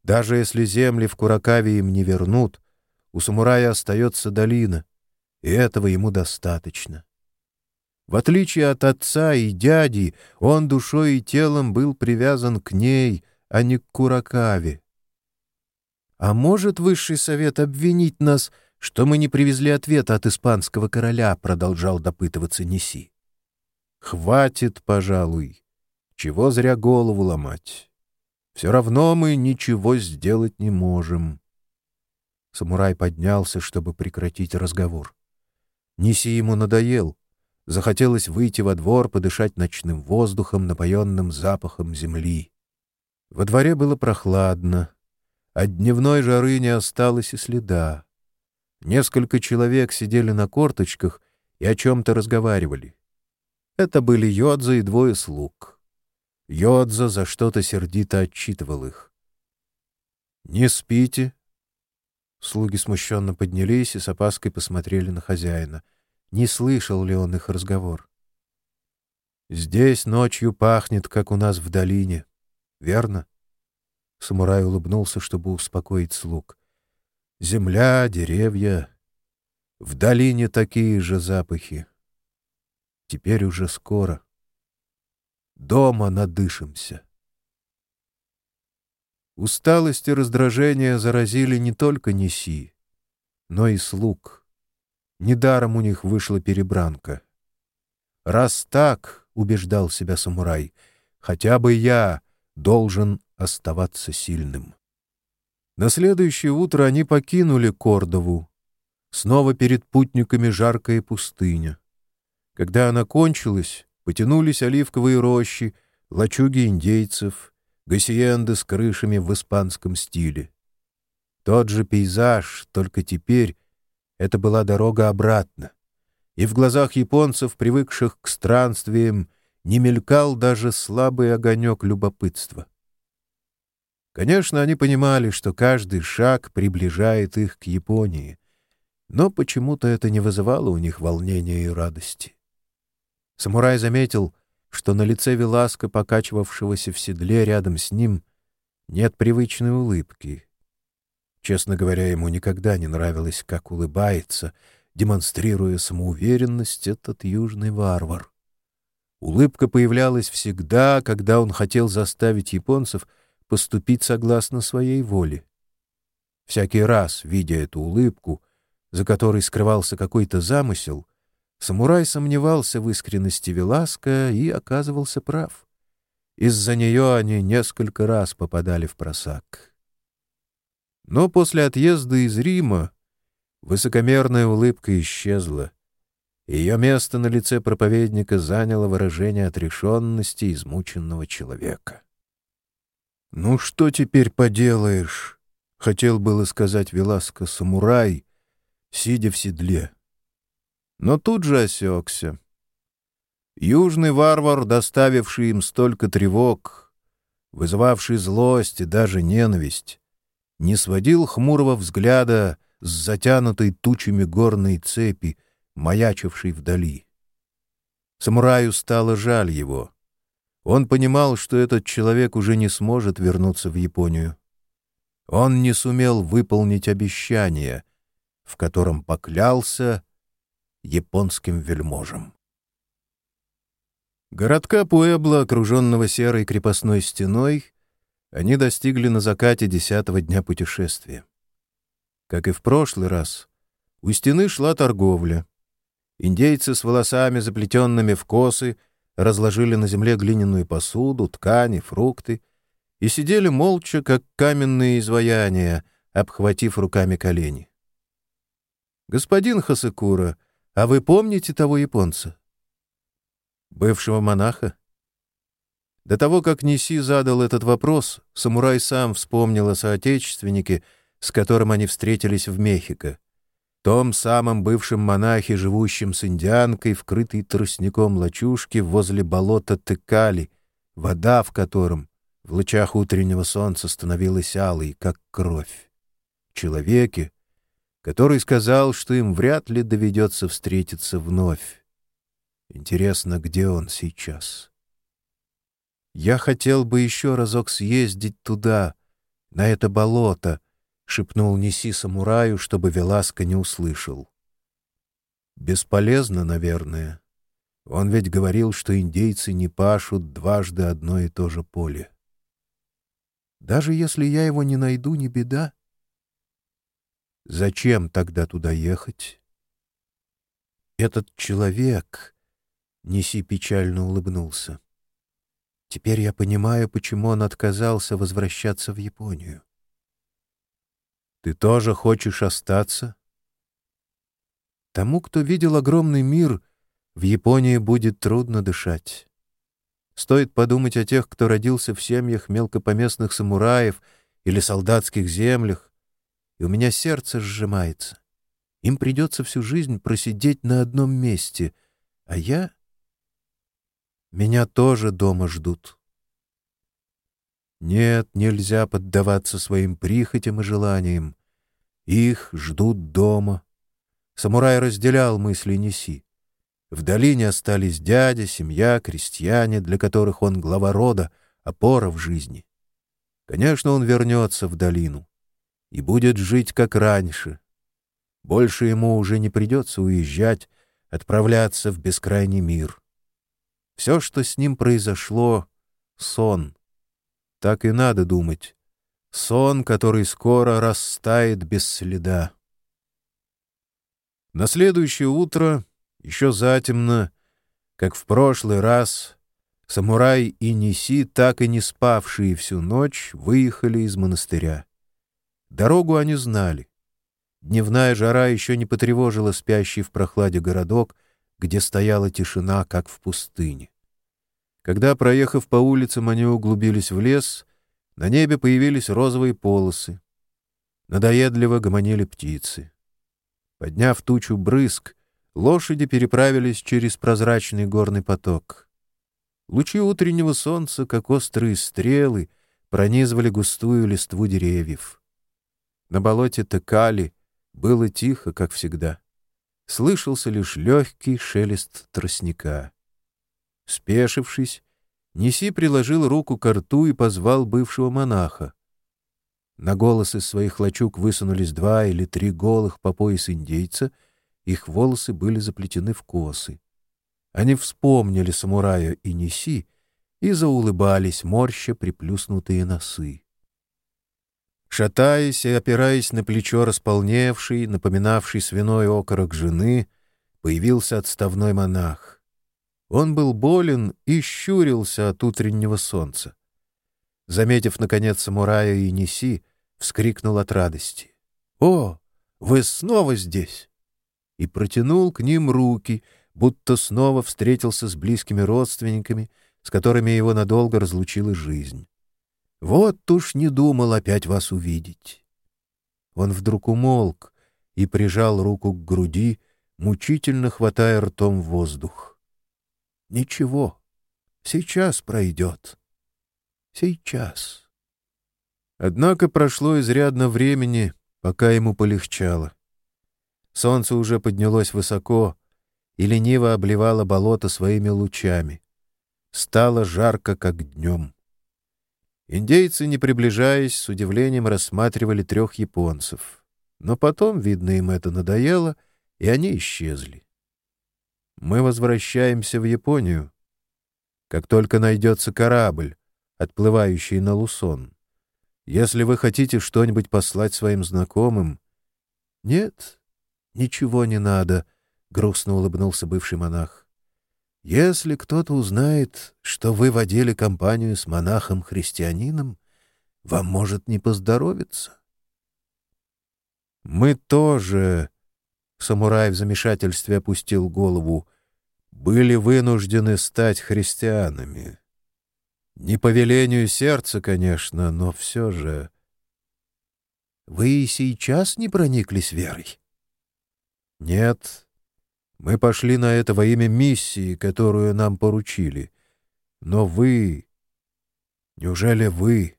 Даже если земли в Куракаве им не вернут, у самурая остается долина, и этого ему достаточно. В отличие от отца и дяди, он душой и телом был привязан к ней, а не к Куракаве. А может Высший Совет обвинить нас, что мы не привезли ответа от испанского короля, продолжал допытываться Неси. Хватит, пожалуй. Чего зря голову ломать. Все равно мы ничего сделать не можем. Самурай поднялся, чтобы прекратить разговор. Неси ему надоел. Захотелось выйти во двор, подышать ночным воздухом, напоенным запахом земли. Во дворе было прохладно. От дневной жары не осталось и следа. Несколько человек сидели на корточках и о чем-то разговаривали. Это были Йодза и двое слуг. Йодза за что-то сердито отчитывал их. «Не спите?» Слуги смущенно поднялись и с опаской посмотрели на хозяина. Не слышал ли он их разговор? «Здесь ночью пахнет, как у нас в долине. Верно?» Самурай улыбнулся, чтобы успокоить слуг. «Земля, деревья. В долине такие же запахи. Теперь уже скоро». Дома надышимся. Усталость и раздражение заразили не только Неси, но и слуг. Недаром у них вышла перебранка. «Раз так, — убеждал себя самурай, — хотя бы я должен оставаться сильным». На следующее утро они покинули Кордову. Снова перед путниками жаркая пустыня. Когда она кончилась, потянулись оливковые рощи, лачуги индейцев, гасиенды с крышами в испанском стиле. Тот же пейзаж, только теперь это была дорога обратно. И в глазах японцев, привыкших к странствиям, не мелькал даже слабый огонек любопытства. Конечно, они понимали, что каждый шаг приближает их к Японии, но почему-то это не вызывало у них волнения и радости. Самурай заметил, что на лице Веласка, покачивавшегося в седле рядом с ним, нет привычной улыбки. Честно говоря, ему никогда не нравилось, как улыбается, демонстрируя самоуверенность этот южный варвар. Улыбка появлялась всегда, когда он хотел заставить японцев поступить согласно своей воле. Всякий раз, видя эту улыбку, за которой скрывался какой-то замысел, Самурай сомневался в искренности Веласка и оказывался прав. Из-за нее они несколько раз попадали в просак. Но после отъезда из Рима высокомерная улыбка исчезла. Ее место на лице проповедника заняло выражение отрешенности измученного человека. «Ну что теперь поделаешь?» — хотел было сказать Веласко самурай, сидя в седле но тут же осекся. Южный варвар, доставивший им столько тревог, вызывавший злость и даже ненависть, не сводил хмурого взгляда с затянутой тучами горной цепи, маячившей вдали. Самураю стало жаль его. Он понимал, что этот человек уже не сможет вернуться в Японию. Он не сумел выполнить обещание, в котором поклялся японским вельможам. Городка Пуэбло, окруженного серой крепостной стеной, они достигли на закате десятого дня путешествия. Как и в прошлый раз, у стены шла торговля. Индейцы с волосами, заплетенными в косы, разложили на земле глиняную посуду, ткани, фрукты и сидели молча, как каменные изваяния, обхватив руками колени. Господин Хасекура — а вы помните того японца? Бывшего монаха? До того, как Ниси задал этот вопрос, самурай сам вспомнил о соотечественнике, с которым они встретились в Мехико. Том самом бывшем монахе, живущем с индианкой, вкрытой тростником лачушки возле болота Текали, вода в котором в лучах утреннего солнца становилась алой, как кровь. Человеке, который сказал, что им вряд ли доведется встретиться вновь. Интересно, где он сейчас? «Я хотел бы еще разок съездить туда, на это болото», — шепнул Неси самураю, чтобы Веласко не услышал. «Бесполезно, наверное. Он ведь говорил, что индейцы не пашут дважды одно и то же поле. Даже если я его не найду, не беда. Зачем тогда туда ехать? Этот человек, Неси печально улыбнулся. Теперь я понимаю, почему он отказался возвращаться в Японию. Ты тоже хочешь остаться? Тому, кто видел огромный мир, в Японии будет трудно дышать. Стоит подумать о тех, кто родился в семьях мелкопоместных самураев или солдатских землях, и у меня сердце сжимается. Им придется всю жизнь просидеть на одном месте, а я... Меня тоже дома ждут. Нет, нельзя поддаваться своим прихотям и желаниям. Их ждут дома. Самурай разделял мысли Неси. В долине остались дядя, семья, крестьяне, для которых он глава рода, опора в жизни. Конечно, он вернется в долину и будет жить как раньше. Больше ему уже не придется уезжать, отправляться в бескрайний мир. Все, что с ним произошло — сон. Так и надо думать. сон, который скоро растает без следа. На следующее утро, еще затемно, как в прошлый раз, самурай и Неси, так и не спавшие всю ночь, выехали из монастыря. Дорогу они знали. Дневная жара еще не потревожила спящий в прохладе городок, где стояла тишина, как в пустыне. Когда, проехав по улицам, они углубились в лес, на небе появились розовые полосы. Надоедливо гомонили птицы. Подняв тучу брызг, лошади переправились через прозрачный горный поток. Лучи утреннего солнца, как острые стрелы, пронизывали густую листву деревьев. На болоте Текали было тихо, как всегда. Слышался лишь легкий шелест тростника. Спешившись, Неси приложил руку к рту и позвал бывшего монаха. На голос из своих лачуг высунулись два или три голых по пояс индейца, их волосы были заплетены в косы. Они вспомнили самурая и неси и заулыбались, морща приплюснутые носы. Шатаясь и опираясь на плечо располневший, напоминавший свиной окорок жены, появился отставной монах. Он был болен и щурился от утреннего солнца. Заметив, наконец, самурая и неси, вскрикнул от радости. «О, вы снова здесь!» И протянул к ним руки, будто снова встретился с близкими родственниками, с которыми его надолго разлучила жизнь. «Вот уж не думал опять вас увидеть!» Он вдруг умолк и прижал руку к груди, мучительно хватая ртом воздух. «Ничего, сейчас пройдет. Сейчас». Однако прошло изрядно времени, пока ему полегчало. Солнце уже поднялось высоко и лениво обливало болото своими лучами. Стало жарко, как днем. Индейцы, не приближаясь, с удивлением рассматривали трех японцев. Но потом, видно, им это надоело, и они исчезли. Мы возвращаемся в Японию. Как только найдется корабль, отплывающий на Лусон. Если вы хотите что-нибудь послать своим знакомым... — Нет, ничего не надо, — грустно улыбнулся бывший монах. — Если кто-то узнает, что вы водили компанию с монахом-христианином, вам может не поздоровиться. — Мы тоже, — самурай в замешательстве опустил голову, — были вынуждены стать христианами. Не по велению сердца, конечно, но все же... Вы и сейчас не прониклись верой? Нет. Мы пошли на это во имя миссии, которую нам поручили. Но вы... Неужели вы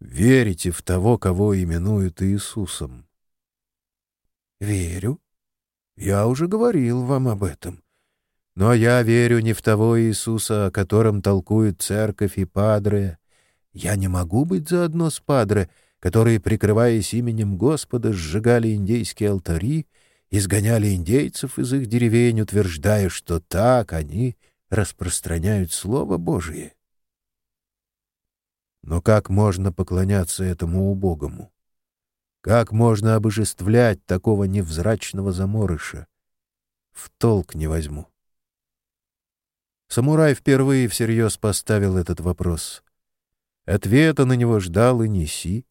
верите в того, кого именуют Иисусом? Верю. Я уже говорил вам об этом. Но я верю не в того Иисуса, о котором толкуют церковь и падре. Я не могу быть заодно с падре, которые, прикрываясь именем Господа, сжигали индейские алтари, изгоняли индейцев из их деревень, утверждая, что так они распространяют Слово Божие. Но как можно поклоняться этому убогому? Как можно обожествлять такого невзрачного заморыша? В толк не возьму. Самурай впервые всерьез поставил этот вопрос. Ответа на него ждал и Неси,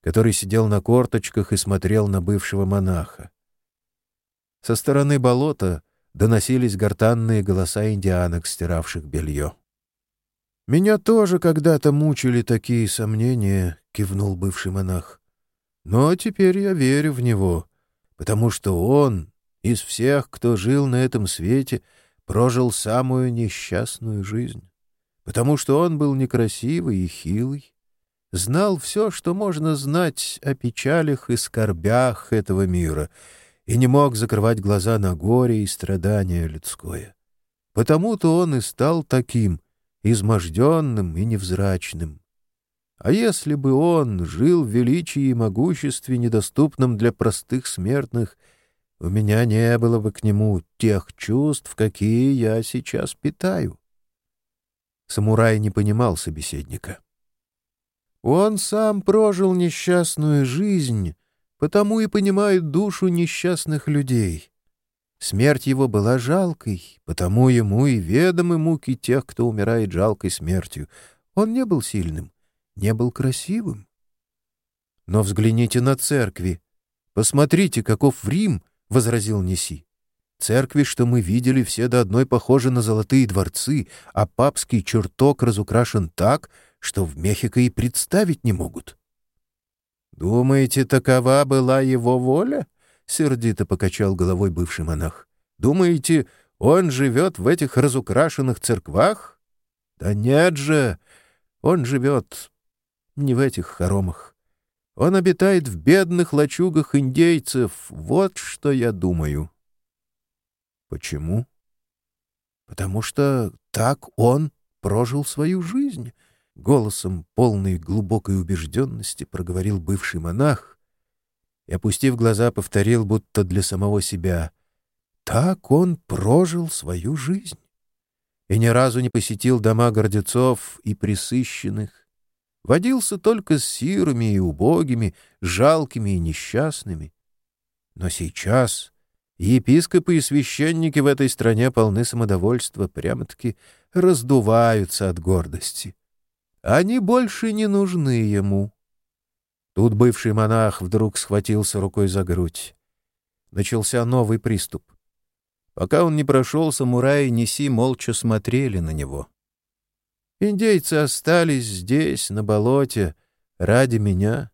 который сидел на корточках и смотрел на бывшего монаха. Со стороны болота доносились гортанные голоса индианок, стиравших белье. «Меня тоже когда-то мучили такие сомнения», — кивнул бывший монах. «Но теперь я верю в него, потому что он из всех, кто жил на этом свете, — прожил самую несчастную жизнь, потому что он был некрасивый и хилый, знал все, что можно знать о печалях и скорбях этого мира, и не мог закрывать глаза на горе и страдания людское. Потому-то он и стал таким, изможденным и невзрачным. А если бы он жил в величии и могуществе, недоступном для простых смертных, — у меня не было бы к нему тех чувств, какие я сейчас питаю. Самурай не понимал собеседника. Он сам прожил несчастную жизнь, потому и понимает душу несчастных людей. Смерть его была жалкой, потому ему и ведомы муки тех, кто умирает жалкой смертью. Он не был сильным, не был красивым. Но взгляните на церкви. Посмотрите, каков Рим, — возразил Неси. Церкви, что мы видели, все до одной похожи на золотые дворцы, а папский чертог разукрашен так, что в Мехико и представить не могут. «Думаете, такова была его воля?» — сердито покачал головой бывший монах. «Думаете, он живет в этих разукрашенных церквах? Да нет же, он живет не в этих хоромах. Он обитает в бедных лачугах индейцев. Вот что я думаю. Почему? Потому что так он прожил свою жизнь. Голосом, полной глубокой убежденности, проговорил бывший монах и, опустив глаза, повторил, будто для самого себя. Так он прожил свою жизнь и ни разу не посетил дома гордецов и присыщенных, водился только с сирыми и убогими, жалкими и несчастными. Но сейчас епископы и священники в этой стране полны самодовольства, прямо-таки раздуваются от гордости. Они больше не нужны ему. Тут бывший монах вдруг схватился рукой за грудь. Начался новый приступ. Пока он не прошел, самураи Неси молча смотрели на него. Индейцы остались здесь, на болоте, ради меня,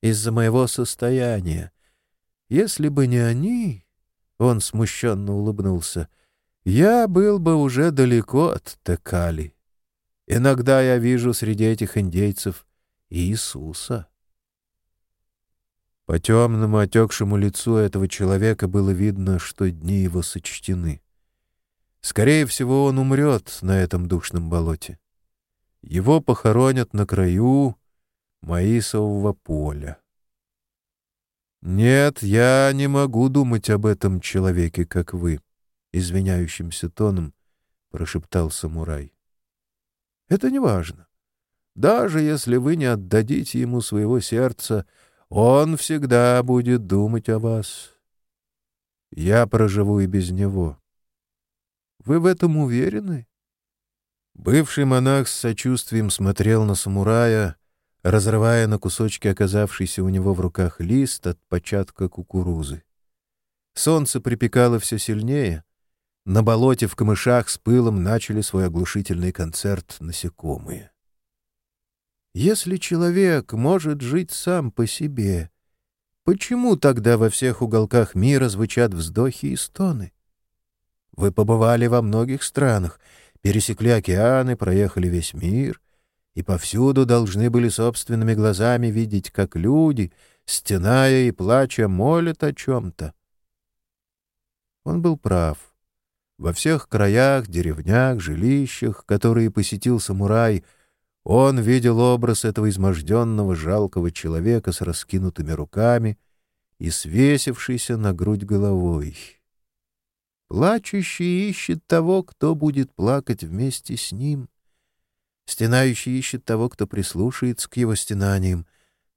из-за моего состояния. Если бы не они, — он смущенно улыбнулся, — я был бы уже далеко от Текали. Иногда я вижу среди этих индейцев Иисуса. По темному отекшему лицу этого человека было видно, что дни его сочтены. Скорее всего, он умрет на этом душном болоте. Его похоронят на краю Маисового поля. «Нет, я не могу думать об этом человеке, как вы», — извиняющимся тоном прошептал самурай. «Это не важно. Даже если вы не отдадите ему своего сердца, он всегда будет думать о вас. Я проживу и без него. Вы в этом уверены?» Бывший монах с сочувствием смотрел на самурая, разрывая на кусочки оказавшийся у него в руках лист от початка кукурузы. Солнце припекало все сильнее. На болоте в камышах с пылом начали свой оглушительный концерт насекомые. Если человек может жить сам по себе, почему тогда во всех уголках мира звучат вздохи и стоны? Вы побывали во многих странах — пересекли океаны, проехали весь мир и повсюду должны были собственными глазами видеть, как люди, стеная и плача, молят о чем-то. Он был прав. Во всех краях, деревнях, жилищах, которые посетил самурай, он видел образ этого изможденного, жалкого человека с раскинутыми руками и свесившийся на грудь головой. Плачущий ищет того, кто будет плакать вместе с ним. Стенающий ищет того, кто прислушается к его стенаниям.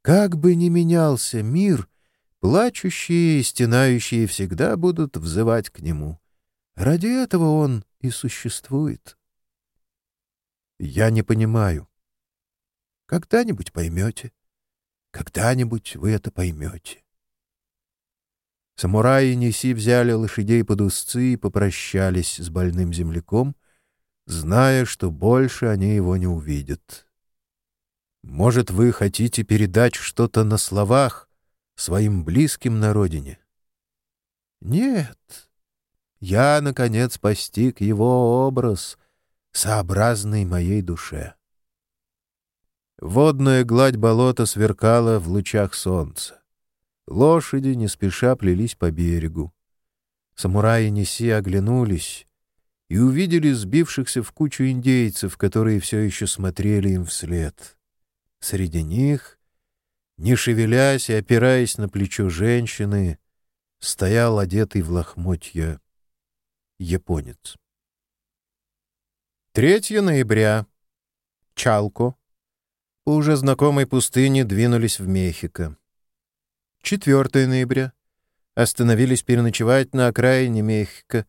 Как бы ни менялся мир, плачущие и стенающие всегда будут взывать к нему. Ради этого он и существует. Я не понимаю. Когда-нибудь поймете. Когда-нибудь вы это поймете. Самураи Неси взяли лошадей под узцы и попрощались с больным земляком, зная, что больше они его не увидят. Может, вы хотите передать что-то на словах своим близким на родине? Нет. Я, наконец, постиг его образ, сообразный моей душе. Водная гладь болота сверкала в лучах солнца. Лошади не спеша плелись по берегу. Самураи Неси оглянулись и увидели сбившихся в кучу индейцев, которые все еще смотрели им вслед. Среди них, не шевелясь и опираясь на плечо женщины, стоял одетый в лохмотья японец. 3 ноября. Чалко. по уже знакомой пустыне двинулись в Мехико. 4 ноября. Остановились переночевать на окраине Мехико.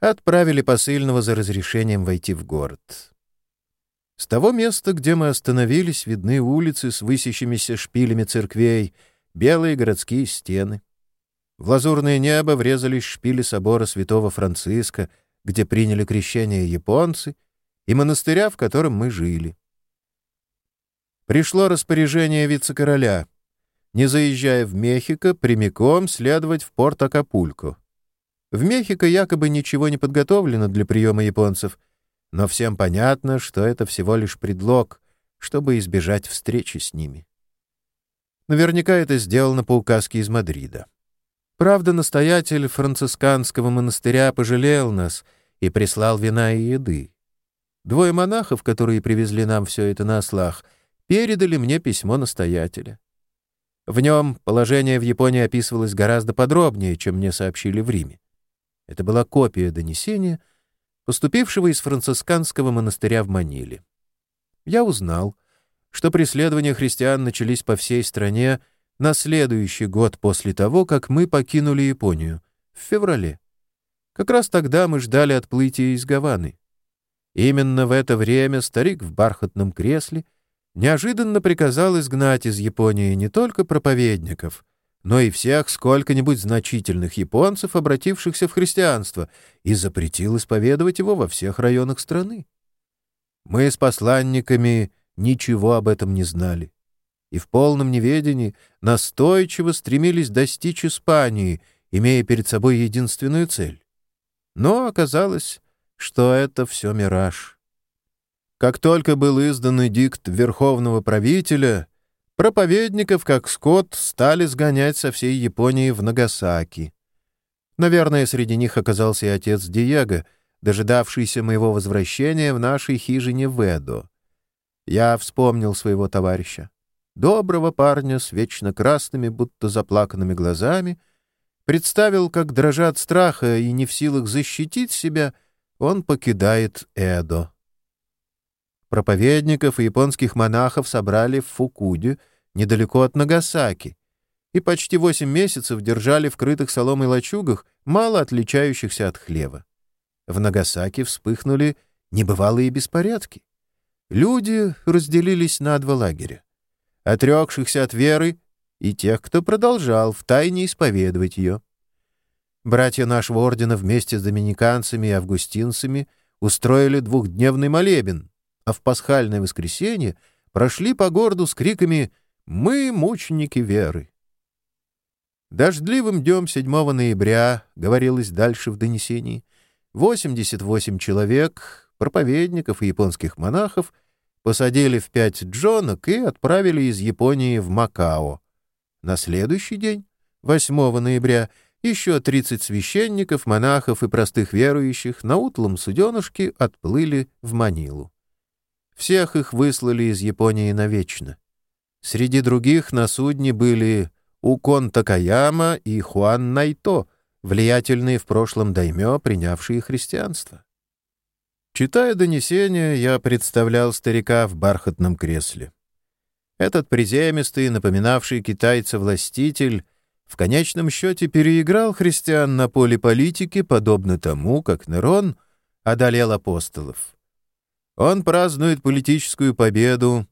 Отправили посыльного за разрешением войти в город. С того места, где мы остановились, видны улицы с высящимися шпилями церквей, белые городские стены. В лазурное небо врезались шпили собора святого Франциска, где приняли крещение японцы, и монастыря, в котором мы жили. Пришло распоряжение вице-короля — не заезжая в Мехико, прямиком следовать в порт Акапулько. В Мехико якобы ничего не подготовлено для приема японцев, но всем понятно, что это всего лишь предлог, чтобы избежать встречи с ними. Наверняка это сделано по указке из Мадрида. Правда, настоятель францисканского монастыря пожалел нас и прислал вина и еды. Двое монахов, которые привезли нам все это на ослах, передали мне письмо настоятеля. В нем положение в Японии описывалось гораздо подробнее, чем мне сообщили в Риме. Это была копия донесения, поступившего из францисканского монастыря в Маниле. Я узнал, что преследования христиан начались по всей стране на следующий год после того, как мы покинули Японию, в феврале. Как раз тогда мы ждали отплытия из Гаваны. Именно в это время старик в бархатном кресле — неожиданно приказал изгнать из Японии не только проповедников, но и всех сколько-нибудь значительных японцев, обратившихся в христианство, и запретил исповедовать его во всех районах страны. Мы с посланниками ничего об этом не знали и в полном неведении настойчиво стремились достичь Испании, имея перед собой единственную цель. Но оказалось, что это все мираж. Как только был издан эдикт верховного правителя, проповедников, как скот, стали сгонять со всей Японии в Нагасаки. Наверное, среди них оказался и отец Диего, дожидавшийся моего возвращения в нашей хижине в Эдо. Я вспомнил своего товарища. Доброго парня с вечно красными, будто заплаканными глазами, представил, как дрожат страха и не в силах защитить себя, он покидает Эдо. Проповедников и японских монахов собрали в Фукуде, недалеко от Нагасаки, и почти восемь месяцев держали в крытых соломой лачугах, мало отличающихся от хлева. В Нагасаки вспыхнули небывалые беспорядки. Люди разделились на два лагеря. Отрекшихся от веры и тех, кто продолжал втайне исповедовать ее. Братья нашего ордена вместе с доминиканцами и августинцами устроили двухдневный молебен, а в пасхальное воскресенье прошли по городу с криками «Мы мученики веры». Дождливым днем 7 ноября, говорилось дальше в донесении, 88 человек, проповедников и японских монахов, посадили в пять джонок и отправили из Японии в Макао. На следующий день, 8 ноября, еще 30 священников, монахов и простых верующих на утлом суденышке отплыли в Манилу. Всех их выслали из Японии навечно. Среди других на судне были Укон Такаяма и Хуан Найто, влиятельные в прошлом даймё, принявшие христианство. Читая донесения, я представлял старика в бархатном кресле. Этот приземистый, напоминавший китайца властитель, в конечном счете переиграл христиан на поле политики, подобно тому, как Нерон одолел апостолов. Он празднует политическую победу,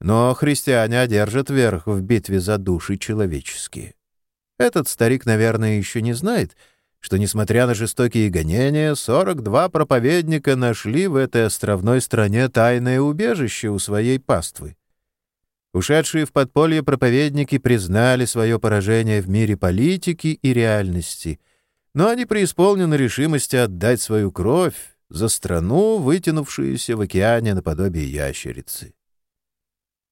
но христиане одержат верх в битве за души человеческие. Этот старик, наверное, еще не знает, что, несмотря на жестокие гонения, 42 проповедника нашли в этой островной стране тайное убежище у своей паствы. Ушедшие в подполье проповедники признали свое поражение в мире политики и реальности, но они преисполнены решимости отдать свою кровь, за страну, вытянувшуюся в океане наподобие ящерицы.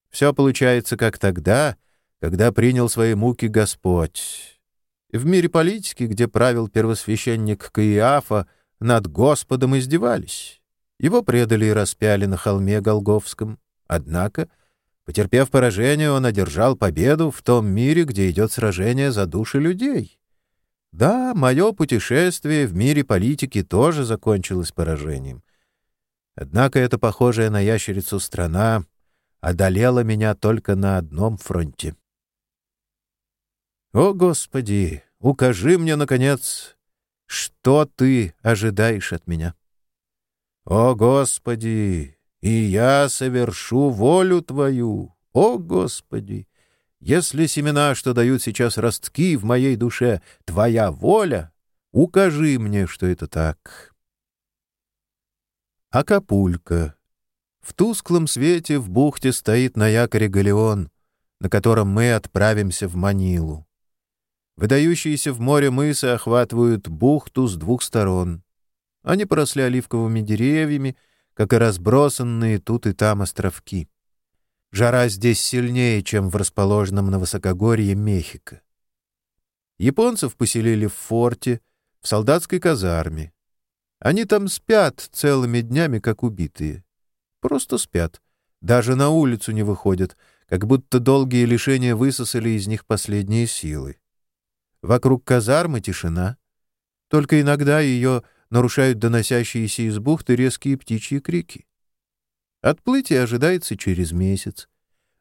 Все получается как тогда, когда принял свои муки Господь. В мире политики, где правил первосвященник Каиафа, над Господом издевались. Его предали и распяли на холме Голговском. Однако, потерпев поражение, он одержал победу в том мире, где идет сражение за души людей. Да, мое путешествие в мире политики тоже закончилось поражением. Однако эта похожая на ящерицу страна одолела меня только на одном фронте. О, Господи, укажи мне, наконец, что Ты ожидаешь от меня. О, Господи, и я совершу волю Твою. О, Господи, если семена, что дают сейчас ростки в моей душе, Твоя воля, укажи мне, что это так. Акапулько. В тусклом свете в бухте стоит на якоре галеон, на котором мы отправимся в Манилу. Выдающиеся в море мысы охватывают бухту с двух сторон. Они поросли оливковыми деревьями, как и разбросанные тут и там островки. Жара здесь сильнее, чем в расположенном на высокогорье Мехико. Японцев поселили в форте, в солдатской казарме. Они там спят целыми днями, как убитые. Просто спят. Даже на улицу не выходят, как будто долгие лишения высосали из них последние силы. Вокруг казармы тишина. Только иногда ее нарушают доносящиеся из бухты резкие птичьи крики. Отплытие ожидается через месяц.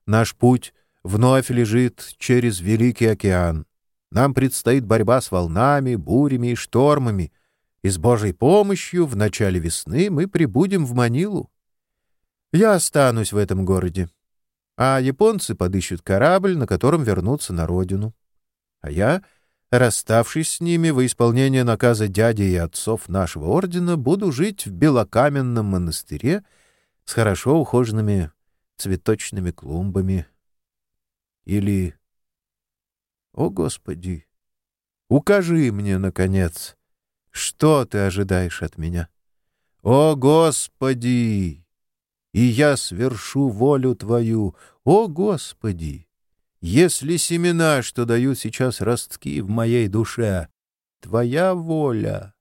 Наш путь вновь лежит через Великий океан. Нам предстоит борьба с волнами, бурями и штормами, и с Божьей помощью в начале весны мы прибудем в Манилу. Я останусь в этом городе, а японцы подыщут корабль, на котором вернутся на родину. А я Расставшись с ними во исполнение наказа дяди и отцов нашего ордена, буду жить в белокаменном монастыре с хорошо ухоженными цветочными клумбами. Или... О, Господи! Укажи мне, наконец, что ты ожидаешь от меня. О, Господи! И я свершу волю Твою. О, Господи! Если семена, что дают сейчас ростки в моей душе, твоя воля,